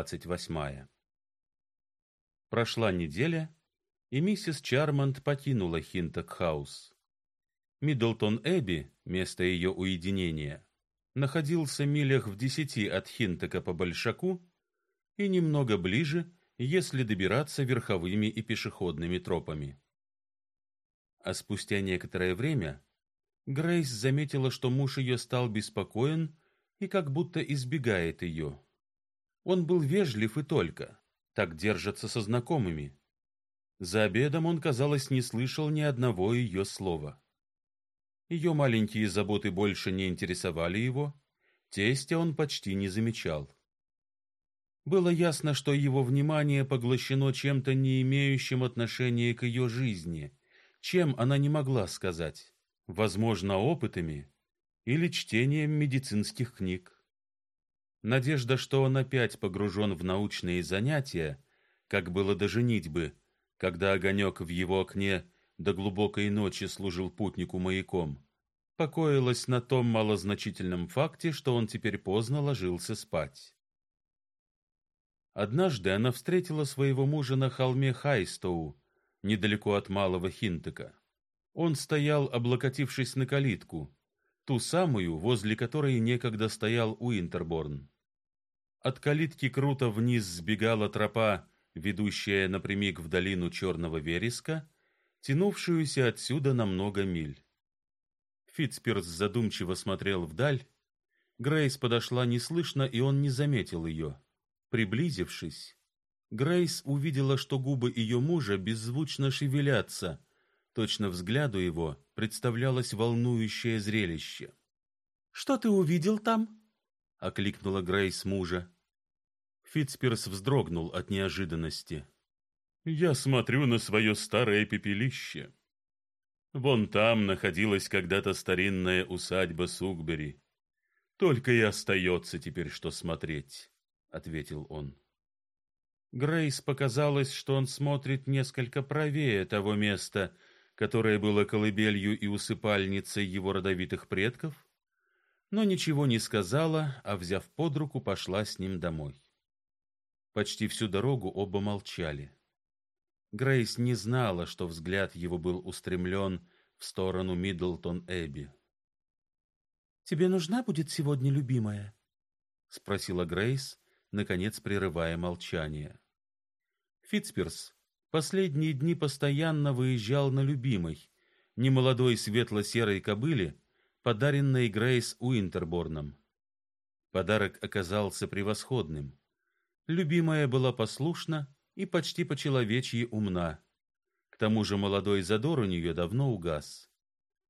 двадцать восьмая. Прошла неделя, и миссис Чармонт покинула Хинток-хаус. Миддлтон-Эбби, место ее уединения, находился милях в десяти от Хинтока по Большаку и немного ближе, если добираться верховыми и пешеходными тропами. А спустя некоторое время Грейс заметила, что муж ее стал беспокоен и как будто избегает ее. Он был вежлив и только, так держатся со знакомыми. За обедом он, казалось, не слышал ни одного ее слова. Ее маленькие заботы больше не интересовали его, тестя он почти не замечал. Было ясно, что его внимание поглощено чем-то не имеющим отношения к ее жизни, чем она не могла сказать, возможно, опытами или чтением медицинских книг. Надежда, что он опять погружен в научные занятия, как было до женитьбы, когда огонек в его окне до глубокой ночи служил путнику маяком, покоилась на том малозначительном факте, что он теперь поздно ложился спать. Однажды она встретила своего мужа на холме Хайстоу, недалеко от Малого Хинтека. Он стоял, облокотившись на калитку, ту самую, возле которой некогда стоял Уинтерборн. От калитки круто вниз сбегала тропа, ведущая напрямик в долину Черного вереска, тянувшуюся отсюда на много миль. Фитцперс задумчиво смотрел вдаль. Грейс подошла неслышно, и он не заметил ее. Приблизившись, Грейс увидела, что губы ее мужа беззвучно шевелятся. Точно взгляду его представлялось волнующее зрелище. Что ты увидел там? Окликнула Грейс мужа. Фитцперс вздрогнул от неожиданности. Я смотрю на свое старое пепелище. Вон там находилась когда-то старинная усадьба Сугбери. Только и остается теперь что смотреть, ответил он. Грейс показалось, что он смотрит несколько правее того места, которое было колыбелью и усыпальницей его родовитых предков, но ничего не сказала, а взяв под руку, пошла с ним домой. Почти всю дорогу оба молчали. Грейс не знала, что взгляд его был устремлен в сторону Миддлтон-Эбби. Тебе нужна будет сегодня любимая? спросила Грейс, наконец прерывая молчание. Фитцперс последние дни постоянно выезжал на любимой, немолодой светло-серой кобыле, подаренной Грейс Уинтерборном. Подарок оказался превосходным. Любимая была послушна и почти по-человечьи умна. К тому же молодой задор у нее давно угас.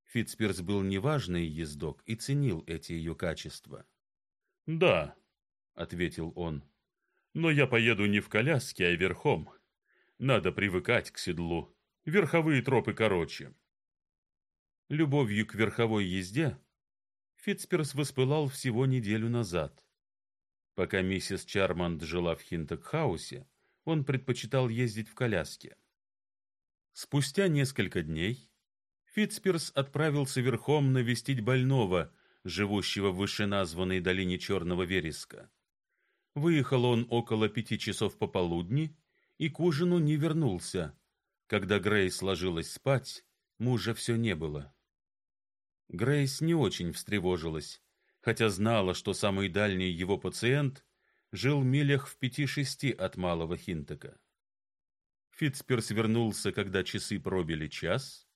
Фитцперс был неважный ездок и ценил эти ее качества. "Да", ответил он. "Но я поеду не в коляске, а верхом. Надо привыкать к седлу. Верховые тропы короче". Любовью к верховой езде Фитцперс воспылал всего неделю назад. Пока миссис Чармонт жила в Хинток-хаусе, он предпочитал ездить в коляске. Спустя несколько дней Фитцперс отправился верхом навестить больного, живущего в вышеназванной долине Черного вереска. Выехал он около пяти часов пополудни и к ужину не вернулся. Когда Грейс ложилась спать, мужа все не было. Грейс не очень встревожилась хотя знала, что самый дальний его пациент жил милях в пяти-шести от Малого Хинтека. Фитцперс вернулся, когда часы пробили час,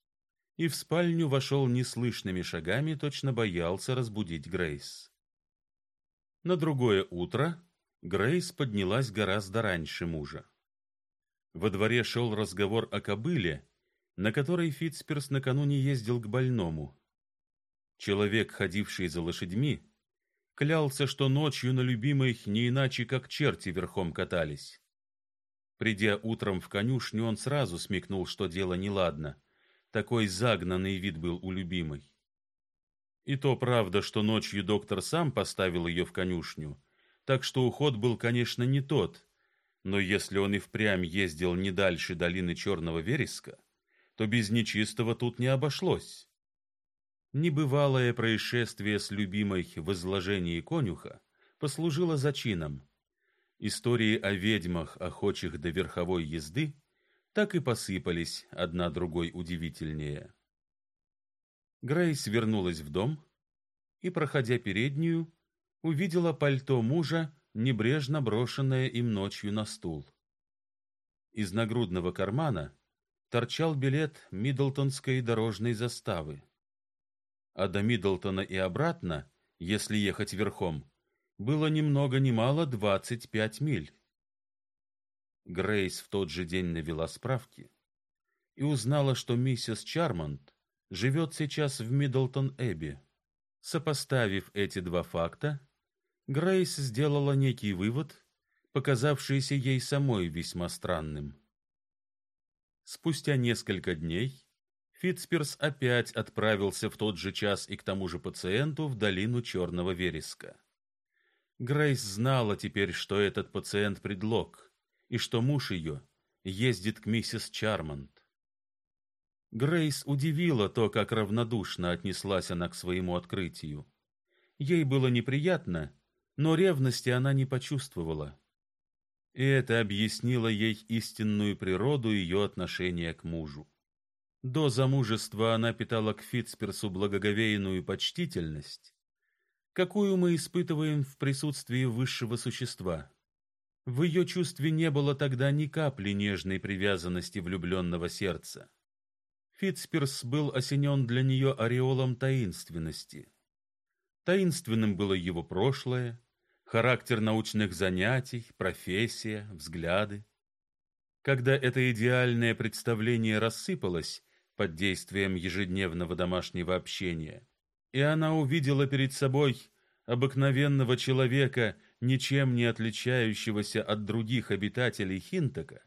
и в спальню вошел неслышными шагами, точно боялся разбудить Грейс. На другое утро Грейс поднялась гораздо раньше мужа. Во дворе шел разговор о кобыле, на которой Фитцперс накануне ездил к больному. Человек, ходивший за лошадьми, клялся, что ночью на любимой не иначе как черти верхом катались. Придя утром в конюшню, он сразу смекнул, что дело неладно. Такой загнанный вид был у любимой. И то правда, что ночью доктор сам поставил ее в конюшню, так что уход был, конечно, не тот. Но если он и впрямь ездил не дальше долины Черного вереска, то без нечистого тут не обошлось. Небывалое происшествие с любимой в изложении конюха послужило зачином. Истории о ведьмах, охочих до верховой езды, так и посыпались одна другой удивительнее. Грейс вернулась в дом и, проходя переднюю, увидела пальто мужа, небрежно брошенное им ночью на стул. Из нагрудного кармана торчал билет Миддлтонской дорожной заставы. А до Миддлтона и обратно, если ехать верхом, было ни много ни мало двадцать пять миль. Грейс в тот же день навела справки и узнала, что миссис Чармонт живет сейчас в Миддлтон-Эбби. Сопоставив эти два факта, Грейс сделала некий вывод, показавшийся ей самой весьма странным. Спустя несколько дней Фитцперс опять отправился в тот же час и к тому же пациенту в долину Черного вереска. Грейс знала теперь, что этот пациент предлог, и что муж ее ездит к миссис Чармонт. Грейс удивило то, как равнодушно отнеслась она к своему открытию. Ей было неприятно, но ревности она не почувствовала. И это объяснило ей истинную природу ее отношения к мужу. До замужества она питала к Фитцперсу благоговейную почтительность, какую мы испытываем в присутствии высшего существа. В ее чувстве не было тогда ни капли нежной привязанности влюбленного сердца. Фитцперс был осенен для нее ореолом таинственности. Таинственным было его прошлое, характер научных занятий, профессия, взгляды. Когда это идеальное представление рассыпалось под действием ежедневного домашнего общения, и она увидела перед собой обыкновенного человека, ничем не отличающегося от других обитателей Хинтака,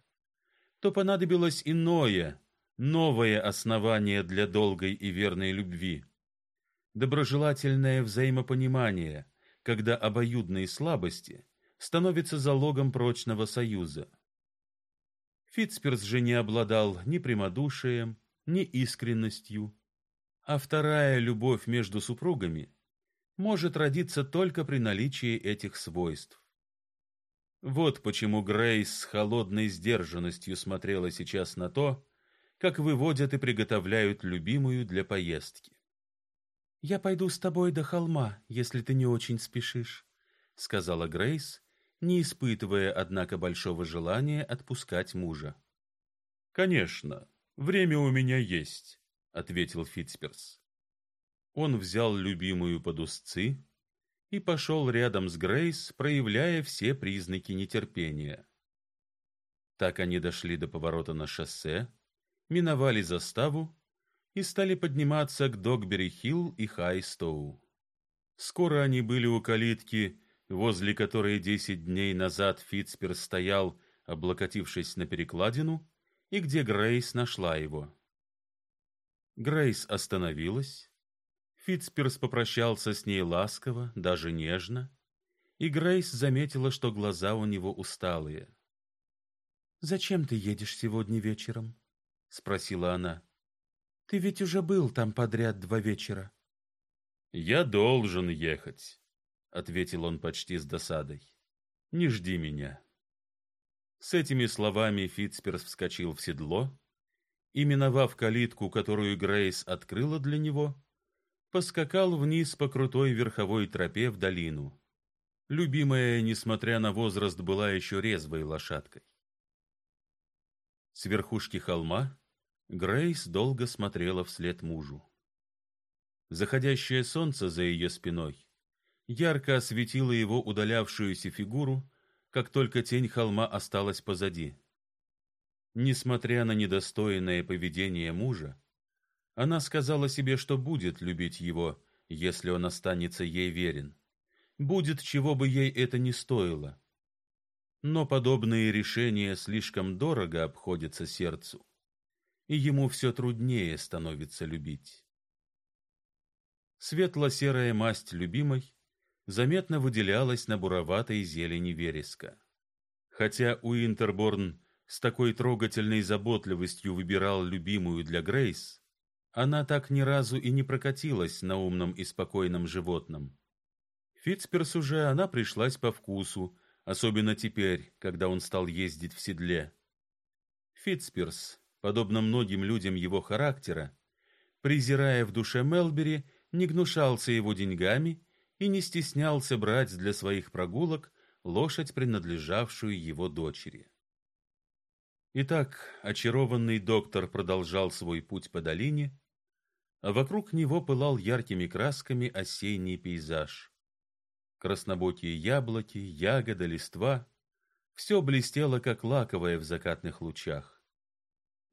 то понадобилось иное, новое основание для долгой и верной любви. Доброжелательное взаимопонимание, когда обоюдные слабости становятся залогом прочного союза. Фитцперс же не обладал ни прямодушием, ни искренностью, а вторая любовь между супругами может родиться только при наличии этих свойств. Вот почему Грейс с холодной сдержанностью смотрела сейчас на то, как выводят и приготовляют любимую для поездки. Я пойду с тобой до холма, если ты не очень спешишь, сказала Грейс, не испытывая однако большого желания отпускать мужа. Конечно, время у меня есть, ответил Фитцперс. Он взял любимую под узцы и пошел рядом с Грейс, проявляя все признаки нетерпения. Так они дошли до поворота на шоссе, миновали заставу и стали подниматься к Догбери-Хилл и Хайстоу. Скоро они были у калитки, возле которой десять дней назад Фитцпер стоял, облокотившись на перекладину, и где Грейс нашла его. Грейс остановилась, Фитцперс попрощался с ней ласково, даже нежно, и Грейс заметила, что глаза у него усталые. Зачем ты едешь сегодня вечером? спросила она. Ты ведь уже был там подряд два вечера. Я должен ехать, ответил он почти с досадой. Не жди меня. С этими словами Фитцперс вскочил в седло и, миновав калитку, которую Грейс открыла для него, поскакал вниз по крутой верховой тропе в долину. Любимая, несмотря на возраст, была еще резвой лошадкой. С верхушки холма Грейс долго смотрела вслед мужу. Заходящее солнце за ее спиной ярко осветило его удалявшуюся фигуру, как только тень холма осталась позади. Несмотря на недостойное поведение мужа, она сказала себе, что будет любить его, если он останется ей верен. Будет, чего бы ей это ни стоило. Но подобные решения слишком дорого обходятся сердцу, и ему все труднее становится любить. Светло-серая масть любимой заметно выделялась на буроватой зелени вереска. Хотя Уинтерборн с такой трогательной заботливостью выбирал любимую для Грейс, она так ни разу и не прокатилась на умном и спокойном животном. Фитцперсу же она пришлась по вкусу, особенно теперь, когда он стал ездить в седле. Фитцпирс, подобно многим людям его характера, презирая в душе Мелбери, не гнушался его деньгами и не стеснялся брать для своих прогулок лошадь, принадлежавшую его дочери. Итак, очарованный доктор продолжал свой путь по долине, а вокруг него пылал яркими красками осенний пейзаж. Краснобокие яблоки, ягоды, листва — все блестело, как лаковое в закатных лучах.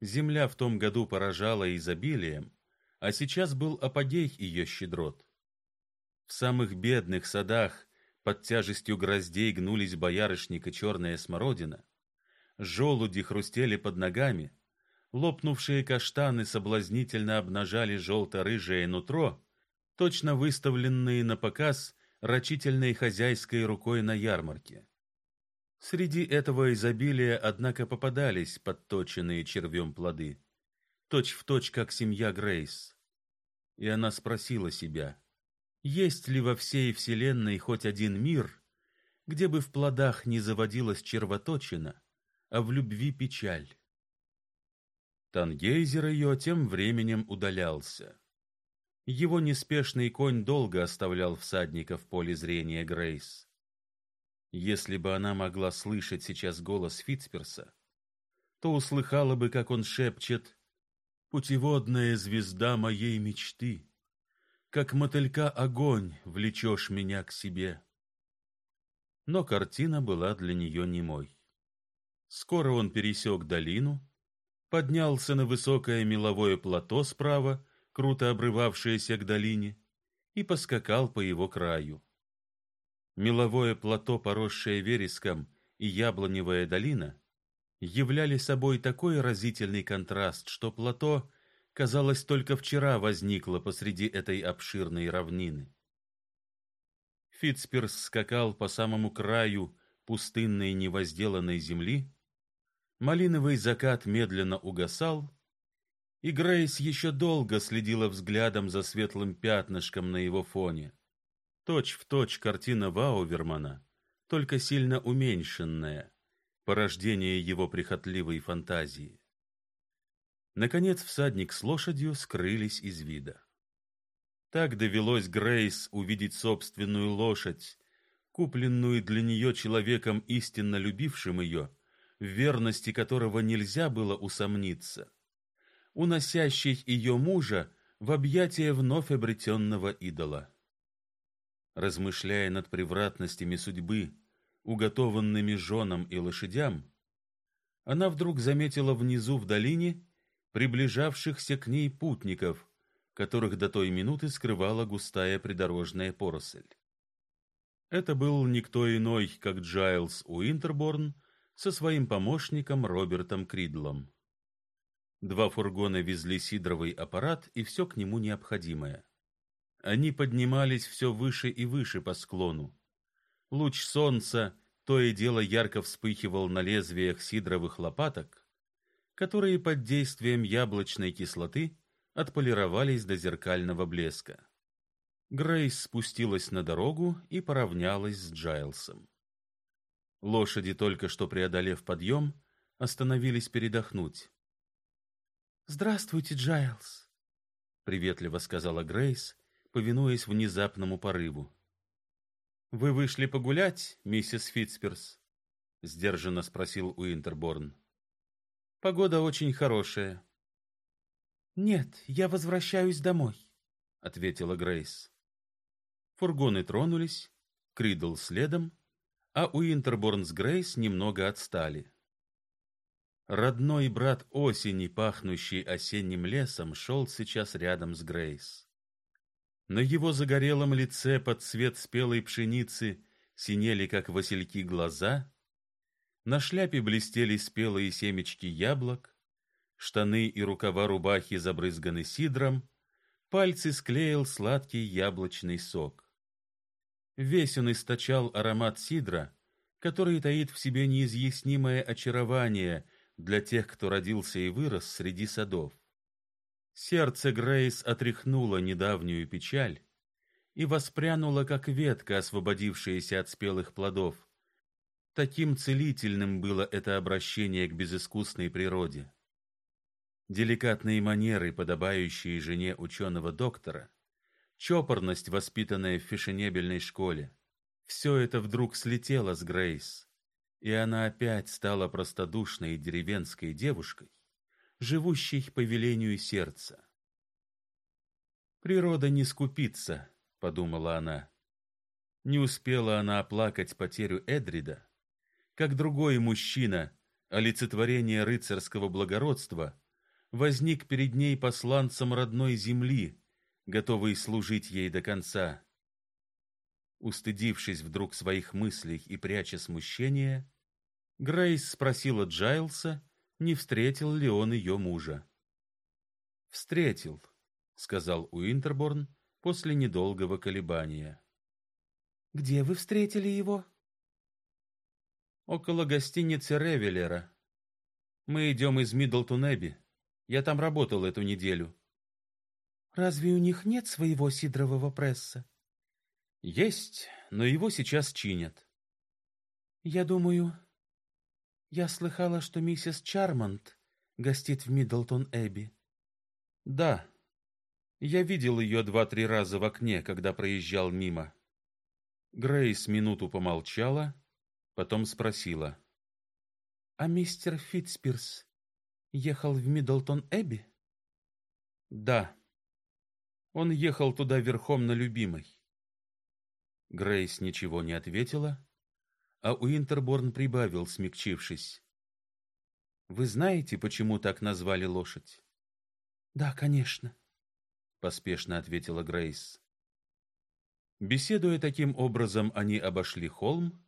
Земля в том году поражала изобилием, а сейчас был апогей ее щедрот. В самых бедных садах под тяжестью гроздей гнулись боярышник и черная смородина, желуди хрустели под ногами, лопнувшие каштаны соблазнительно обнажали желто-рыжее нутро, точно выставленные на показ рачительной хозяйской рукой на ярмарке. Среди этого изобилия, однако, попадались подточенные червем плоды, точь в точь, как семья Грейс. И она спросила себя, есть ли во всей вселенной хоть один мир, где бы в плодах не заводилась червоточина, а в любви печаль? Тангейзер ее тем временем удалялся. Его неспешный конь долго оставлял всадника в поле зрения Грейс. Если бы она могла слышать сейчас голос Фитцперса, то услыхала бы, как он шепчет «Путеводная звезда моей мечты» как мотылька огонь влечешь меня к себе. Но картина была для нее немой. Скоро он пересек долину, поднялся на высокое меловое плато справа, круто обрывавшееся к долине, и поскакал по его краю. Меловое плато, поросшее вереском, и яблоневая долина являли собой такой разительный контраст, что плато казалось, только вчера возникла посреди этой обширной равнины. Фитцперс скакал по самому краю пустынной невозделанной земли, малиновый закат медленно угасал, и Грейс еще долго следила взглядом за светлым пятнышком на его фоне. Точь в точь картина Ваувермана, только сильно уменьшенная, порождение его прихотливой фантазии. Наконец всадник с лошадью скрылись из вида. Так довелось Грейс увидеть собственную лошадь, купленную для нее человеком истинно любившим ее, в верности которого нельзя было усомниться, уносящей ее мужа в объятия вновь обретенного идола. Размышляя над превратностями судьбы, уготованными женам и лошадям, она вдруг заметила внизу в долине приближавшихся к ней путников, которых до той минуты скрывала густая придорожная поросль. Это был никто иной, как Джайлс Уинтерборн со своим помощником Робертом Кридлом. Два фургона везли сидровый аппарат и все к нему необходимое. Они поднимались все выше и выше по склону. Луч солнца то и дело ярко вспыхивал на лезвиях сидровых лопаток, которые под действием яблочной кислоты отполировались до зеркального блеска. Грейс спустилась на дорогу и поравнялась с Джайлсом. Лошади, только что преодолев подъем, остановились передохнуть. «Здравствуйте, Джайлс», — приветливо сказала Грейс, повинуясь внезапному порыву. «Вы вышли погулять, миссис Фитцперс?» — сдержанно спросил Уинтерборн. Погода очень хорошая. Нет, я возвращаюсь домой, ответила Грейс. Фургоны тронулись, Кридл следом, а Уинтерборн с Грейс немного отстали. Родной брат осени, пахнущий осенним лесом, шел сейчас рядом с Грейс. На его загорелом лице под цвет спелой пшеницы синели, как васильки, глаза, на шляпе блестели спелые семечки яблок, штаны и рукава рубахи забрызганы сидром, пальцы склеил сладкий яблочный сок. Весь он источал аромат сидра, который таит в себе неизъяснимое очарование для тех, кто родился и вырос среди садов. Сердце Грейс отряхнуло недавнюю печаль и воспрянуло, как ветка, освободившаяся от спелых плодов, Таким целительным было это обращение к безыскусной природе. Деликатные манеры, подобающие жене ученого доктора, чопорность, воспитанная в фешенебельной школе, все это вдруг слетело с Грейс, и она опять стала простодушной деревенской девушкой, живущей по велению сердца. Природа не скупится, подумала она. Не успела она оплакать потерю Эдрида, как другой мужчина, олицетворение рыцарского благородства, возник перед ней посланцем родной земли, готовый служить ей до конца. Устыдившись вдруг своих мыслей и пряча смущение, Грейс спросила Джайлса, не встретил ли он ее мужа. «Встретил», — сказал Уинтерборн после недолгого колебания. «Где вы встретили его?» «Около гостиницы Ревелера. Мы идем из Миддлтон-Эбби. Я там работал эту неделю». «Разве у них нет своего сидрового пресса?» «Есть, но его сейчас чинят». «Я думаю, я слыхала, что миссис Чармонт гостит в Миддлтон-Эбби. Да. Я видел ее два-три раза в окне, когда проезжал мимо. Грейс минуту помолчала, потом спросила: "А мистер Фитцпирс ехал в Миддлтон-Эбби?" "Да. Он ехал туда верхом на любимой". Грейс ничего не ответила а Уинтерборн прибавил, смягчившись. Вы знаете, почему так назвали лошадь? Да, конечно, поспешно ответила Грейс. Беседуя таким образом, они обошли холм,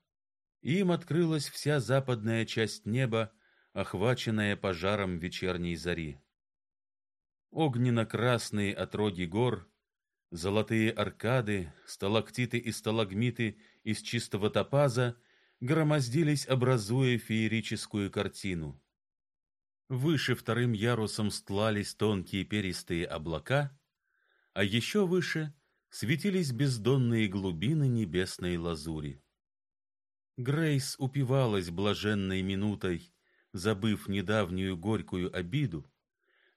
им открылась вся западная часть неба, охваченная пожаром вечерней зари. Огненно-красные отроги гор, золотые аркады, сталактиты и сталагмиты из чистого топаза громоздились, образуя феерическую картину. Выше вторым ярусом стлались тонкие перистые облака, а еще выше светились бездонные глубины небесной лазури. Грейс упивалась блаженной минутой, забыв недавнюю горькую обиду,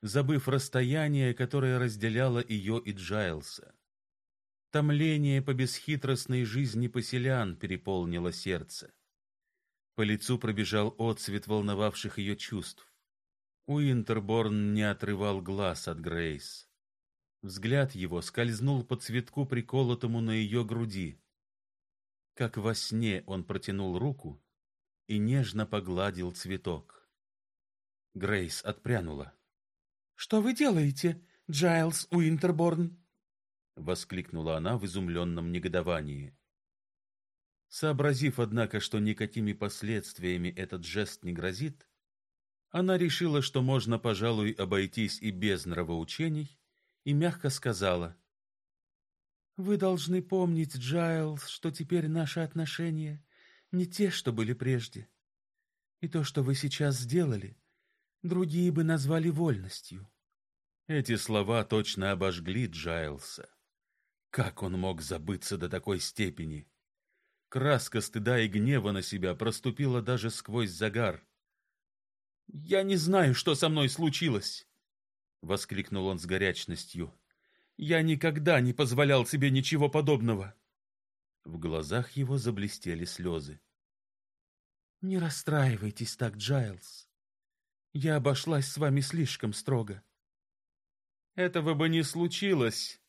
забыв расстояние, которое разделяло ее и Джайлса. Томление по бесхитростной жизни поселян переполнило сердце. По лицу пробежал отсвет волновавших ее чувств. Уинтерборн не отрывал глаз от Грейс. Взгляд его скользнул по цветку, приколотому на ее груди. Как во сне он протянул руку и нежно погладил цветок. Грейс отпрянула. Что вы делаете, Джайлс Уинтерборн? воскликнула она в изумленном негодовании. Сообразив, однако, что никакими последствиями этот жест не грозит, она решила, что можно, пожалуй, обойтись и без нравоучений, и мягко сказала: "Вы должны помнить, Джайлс, что теперь наши отношения не те, что были прежде. И то, что вы сейчас сделали, другие бы назвали вольностью". Эти слова точно обожгли Джайлса. Как он мог забыться до такой степени? Краска стыда и гнева на себя проступила даже сквозь загар. Я не знаю, что со мной случилось, воскликнул он с горячностью. Я никогда не позволял себе ничего подобного. В глазах его заблестели слезы. Не расстраивайтесь так, Джайлс. Я обошлась с вами слишком строго. Этого бы не случилось,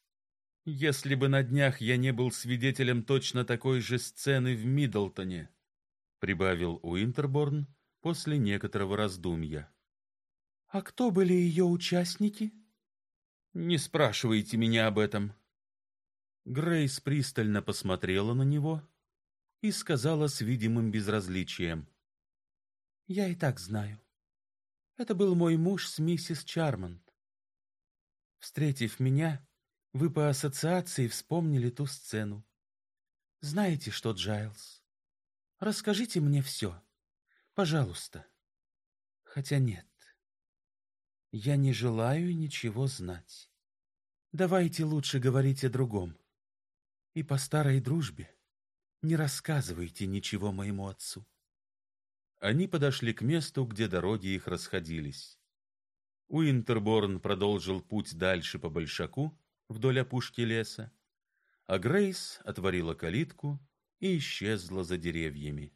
если бы на днях я не был свидетелем точно такой же сцены в Миддлтоне, прибавил Уинтерборн после некоторого раздумья. А кто были ее участники? Не спрашивайте меня об этом. Грейс пристально посмотрела на него и сказала с видимым безразличием: "Я и так знаю. Это был мой муж с миссис Чармонт. Встретив меня, вы по ассоциации вспомнили ту сцену. Знаете что, Джайлс? Расскажите мне все. Пожалуйста. Хотя нет. Я не желаю ничего знать. Давайте лучше говорить о другом. И по старой дружбе не рассказывайте ничего моему отцу. Они подошли к месту, где дороги их расходились. Уинтерборн продолжил путь дальше по большаку, вдоль опушки леса, а Грейс отворила калитку и исчезла за деревьями.